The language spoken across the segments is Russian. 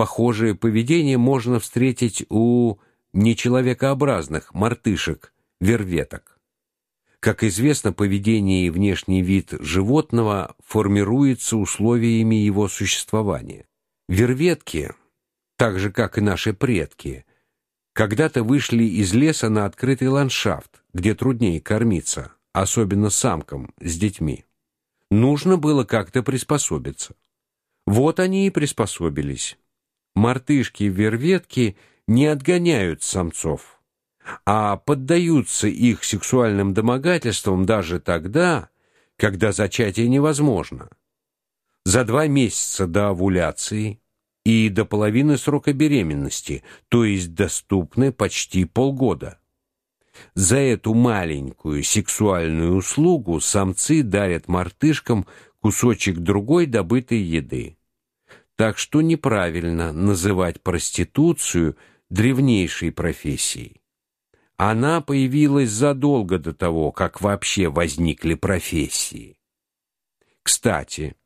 Похожее поведение можно встретить у нечеловекообразных мартышек, верветок. Как известно, поведение и внешний вид животного формируется условиями его существования. Верветки, так же как и наши предки, когда-то вышли из леса на открытый ландшафт, где труднее кормиться, особенно самкам с детьми. Нужно было как-то приспособиться. Вот они и приспособились. Мартышки-верветки не отгоняют самцов а поддаются их сексуальным домогательствам даже тогда, когда зачатие невозможно. За два месяца до овуляции и до половины срока беременности, то есть доступны почти полгода. За эту маленькую сексуальную услугу самцы дарят мартышкам кусочек другой добытой еды. Так что неправильно называть проституцию древнейшей профессией. Она появилась задолго до того, как вообще возникли профессии. Кстати,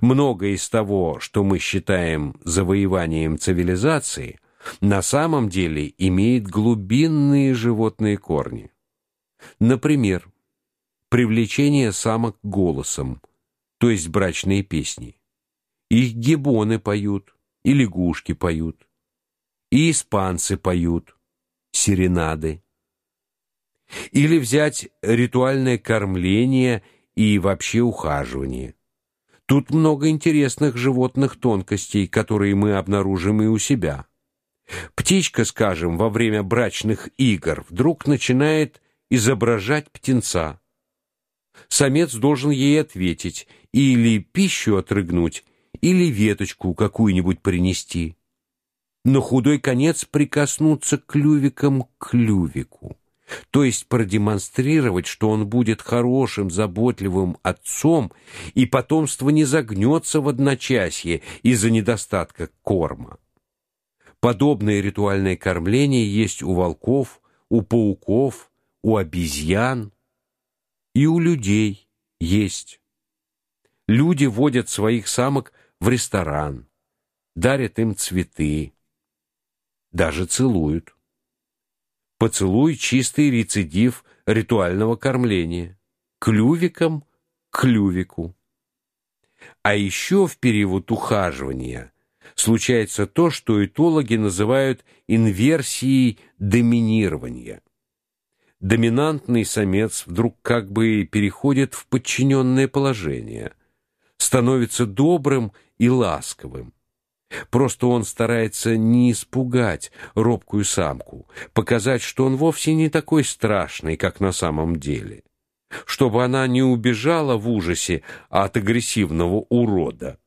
многое из того, что мы считаем завоеванием цивилизации, на самом деле имеет глубинные животные корни. Например, привлечение самок голосом, то есть брачные песни. Их гибоны поют, и лягушки поют, и испанцы поют серенады. Или взять ритуальное кормление и вообще ухаживание. Тут много интересных животных тонкостей, которые мы обнаружим и у себя. Птичка, скажем, во время брачных игр вдруг начинает изображать птенца. Самец должен ей ответить или пищу отрыгнуть, или веточку какую-нибудь принести. На худой конец прикоснуться клювиком к клювику то есть продемонстрировать, что он будет хорошим, заботливым отцом, и потомство не загнется в одночасье из-за недостатка корма. Подобное ритуальное кормление есть у волков, у пауков, у обезьян и у людей есть. Люди водят своих самок в ресторан, дарят им цветы, даже целуют. Поцелуй чистый рецидив ритуального кормления. Клювиком к клювику. А еще в период ухаживания случается то, что этологи называют инверсией доминирования. Доминантный самец вдруг как бы переходит в подчиненное положение, становится добрым и ласковым. Просто он старается не испугать робкую самку, показать, что он вовсе не такой страшный, как на самом деле, чтобы она не убежала в ужасе от агрессивного урода.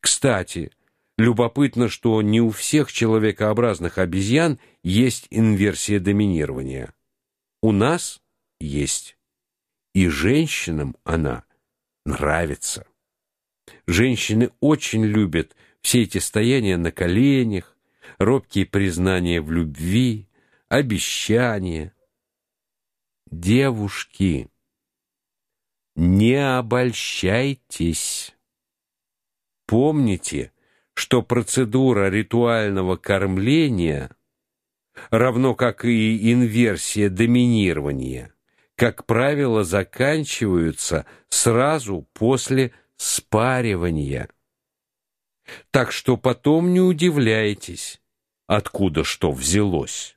Кстати, любопытно, что не у всех человекообразных обезьян есть инверсия доминирования. У нас есть. И женщинам она нравится. Женщины очень любят все эти стояния на коленях, робкие признания в любви, обещания. Девушки, не обольщайтесь. Помните, что процедура ритуального кормления, равно как и инверсия доминирования, как правило, заканчиваются сразу после спаривания. Так что потом не удивляйтесь, откуда что взялось.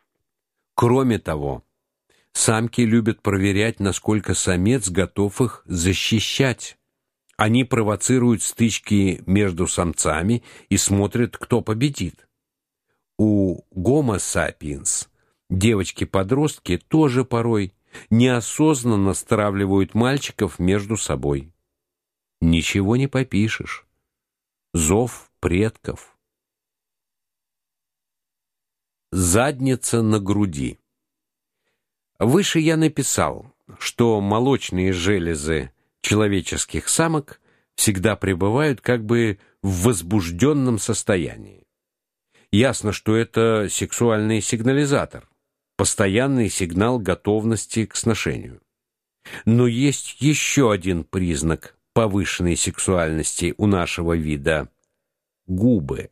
Кроме того, самки любят проверять, насколько самец готов их защищать. Они провоцируют стычки между самцами и смотрят, кто победит. У Homo sapiens девочки-подростки тоже порой неосознанно стравливают мальчиков между собой. Ничего не попишешь зов предков. Задница на груди. Выше я написал, что молочные железы человеческих самок всегда пребывают как бы в возбужденном состоянии. Ясно, что это сексуальный сигнализатор, постоянный сигнал готовности к сношению. Но есть еще один признак повышенной сексуальности у нашего вида губы.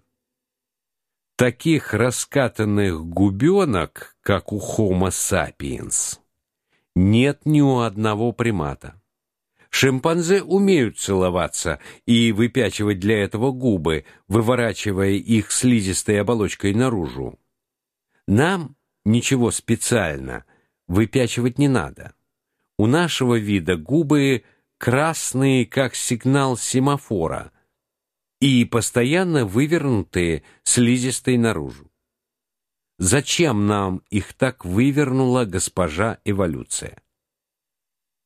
Таких раскатанных губенок, как у Homo sapiens, нет ни у одного примата. Шимпанзе умеют целоваться и выпячивать для этого губы, выворачивая их слизистой оболочкой наружу. Нам ничего специально выпячивать не надо. У нашего вида губы красные, как сигнал семафора, и постоянно вывернутые слизистой наружу. Зачем нам их так вывернула госпожа эволюция?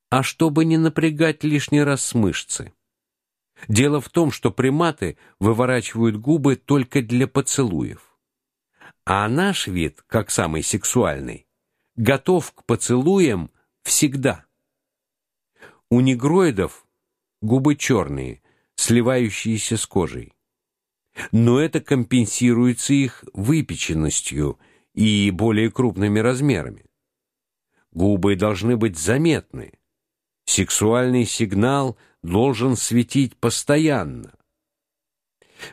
А чтобы не напрягать лишний раз мышцы. Дело в том, что приматы выворачивают губы только для поцелуев. А наш вид, как самый сексуальный, готов к поцелуям всегда. У негроидов губы черные, сливающиеся с кожей. Но это компенсируется их выпеченностью и более крупными размерами. Губы должны быть заметны. Сексуальный сигнал должен светить постоянно.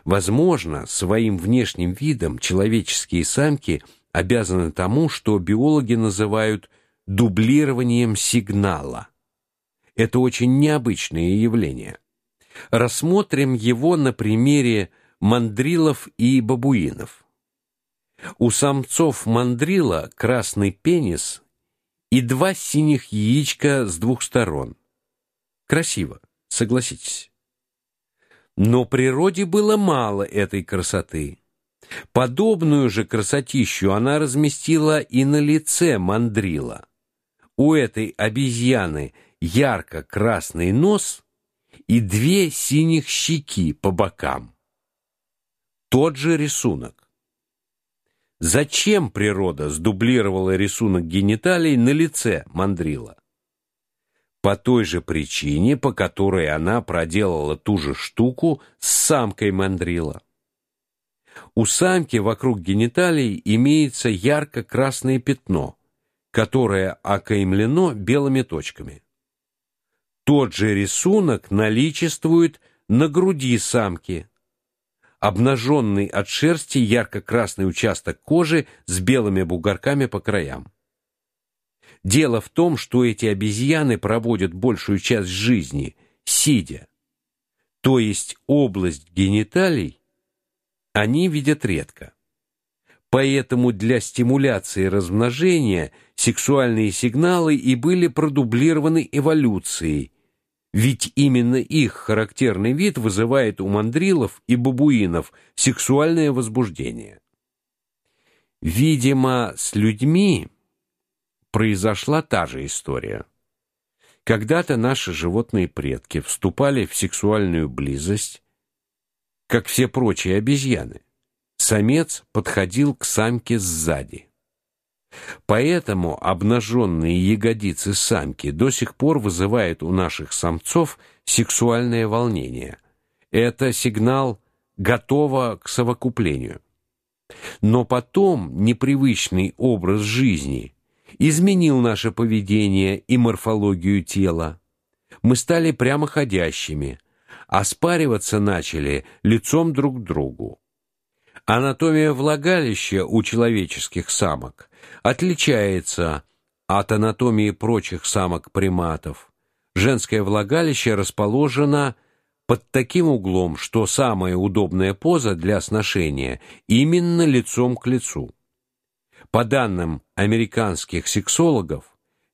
Возможно, своим внешним видом человеческие самки обязаны тому, что биологи называют дублированием сигнала. Это очень необычное явление. Рассмотрим его на примере мандрилов и бабуинов. У самцов мандрила красный пенис и два синих яичка с двух сторон. Красиво, согласитесь. Но природе было мало этой красоты. Подобную же красотищу она разместила и на лице мандрила. У этой обезьяны ярко-красный нос и две синих щеки по бокам. Тот же рисунок. Зачем природа сдублировала рисунок гениталий на лице мандрила? По той же причине, по которой она проделала ту же штуку с самкой мандрила. У самки вокруг гениталий имеется ярко-красное пятно, которое окаймлено белыми точками. Тот же рисунок наличествует на груди самки. Обнаженный от шерсти ярко-красный участок кожи с белыми бугорками по краям. Дело в том, что эти обезьяны проводят большую часть жизни сидя. То есть область гениталий они видят редко. Поэтому для стимуляции размножения сексуальные сигналы и были продублированы эволюцией ведь именно их характерный вид вызывает у мандрилов и бабуинов сексуальное возбуждение. Видимо, с людьми произошла та же история. Когда-то наши животные предки вступали в сексуальную близость, как все прочие обезьяны. Самец подходил к самке сзади. Поэтому обнаженные ягодицы самки до сих пор вызывают у наших самцов сексуальное волнение. Это сигнал готово к совокуплению. Но потом непривычный образ жизни изменил наше поведение и морфологию тела. Мы стали прямоходящими, а спариваться начали лицом друг к другу. Анатомия влагалища у человеческих самок отличается от анатомии прочих самок-приматов. Женское влагалище расположено под таким углом, что самая удобная поза для сношения именно лицом к лицу. По данным американских сексологов,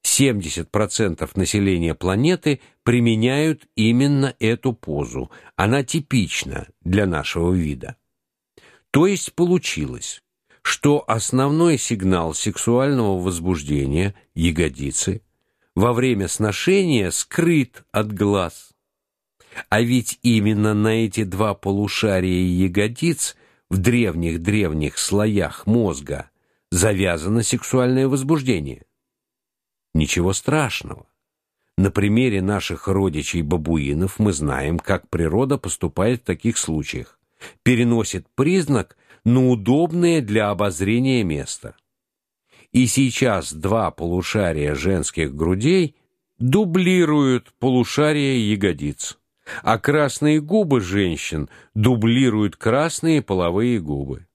70% населения планеты применяют именно эту позу. Она типична для нашего вида. То есть получилось, что основной сигнал сексуального возбуждения ягодицы во время сношения скрыт от глаз. А ведь именно на эти два полушария ягодиц в древних-древних слоях мозга завязано сексуальное возбуждение. Ничего страшного. На примере наших родичей-бабуинов мы знаем, как природа поступает в таких случаях переносит признак на удобное для обозрения место. И сейчас два полушария женских грудей дублируют полушария ягодиц, а красные губы женщин дублируют красные половые губы.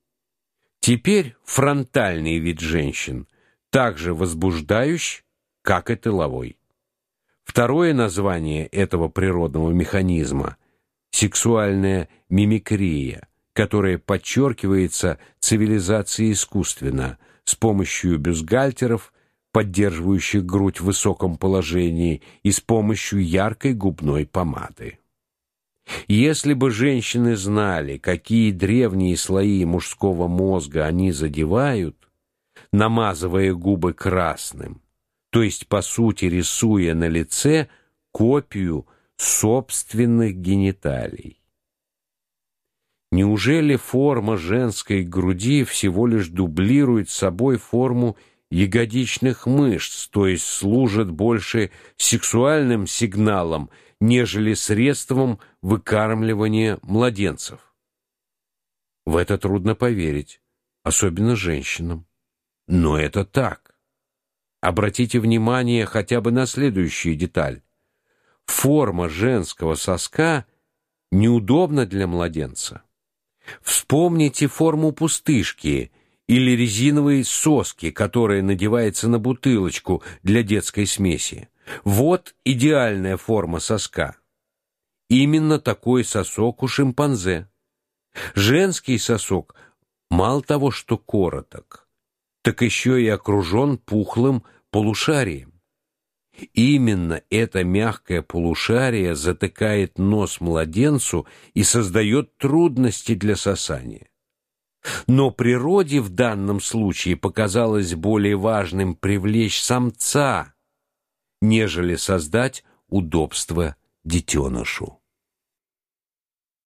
Теперь фронтальный вид женщин также возбуждающий, как и тыловой. Второе название этого природного механизма сексуальная мимикрия, которая подчеркивается цивилизацией искусственно с помощью бюстгальтеров, поддерживающих грудь в высоком положении, и с помощью яркой губной помады. Если бы женщины знали, какие древние слои мужского мозга они задевают, намазывая губы красным, то есть по сути рисуя на лице копию собственных гениталий. Неужели форма женской груди всего лишь дублирует собой форму ягодичных мышц, то есть служит больше сексуальным сигналом, нежели средством выкармливания младенцев? В это трудно поверить, особенно женщинам. Но это так. Обратите внимание хотя бы на следующую деталь. Форма женского соска неудобна для младенца. Вспомните форму пустышки или резиновой соски, которая надевается на бутылочку для детской смеси. Вот идеальная форма соска. Именно такой сосок у шимпанзе. Женский сосок мало того, что короток, так еще и окружен пухлым полушарием. Именно это мягкое полушарие затыкает нос младенцу и создает трудности для сосания. Но природе в данном случае показалось более важным привлечь самца, нежели создать удобство детенышу.